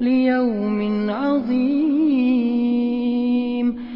ليوم عظيم